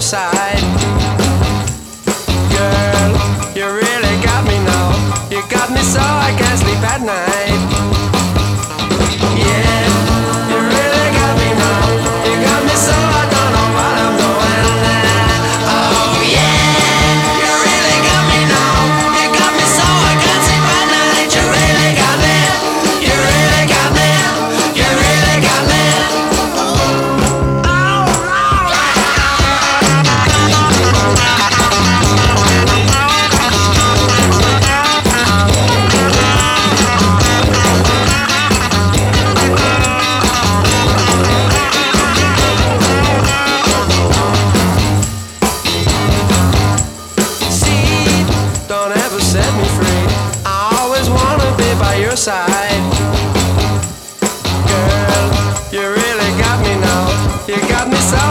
side. Girl, you really got me now. You got me so I can't sleep at night. set me free. I always wanna be by your side. Girl, you really got me now. You got me so